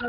Hey!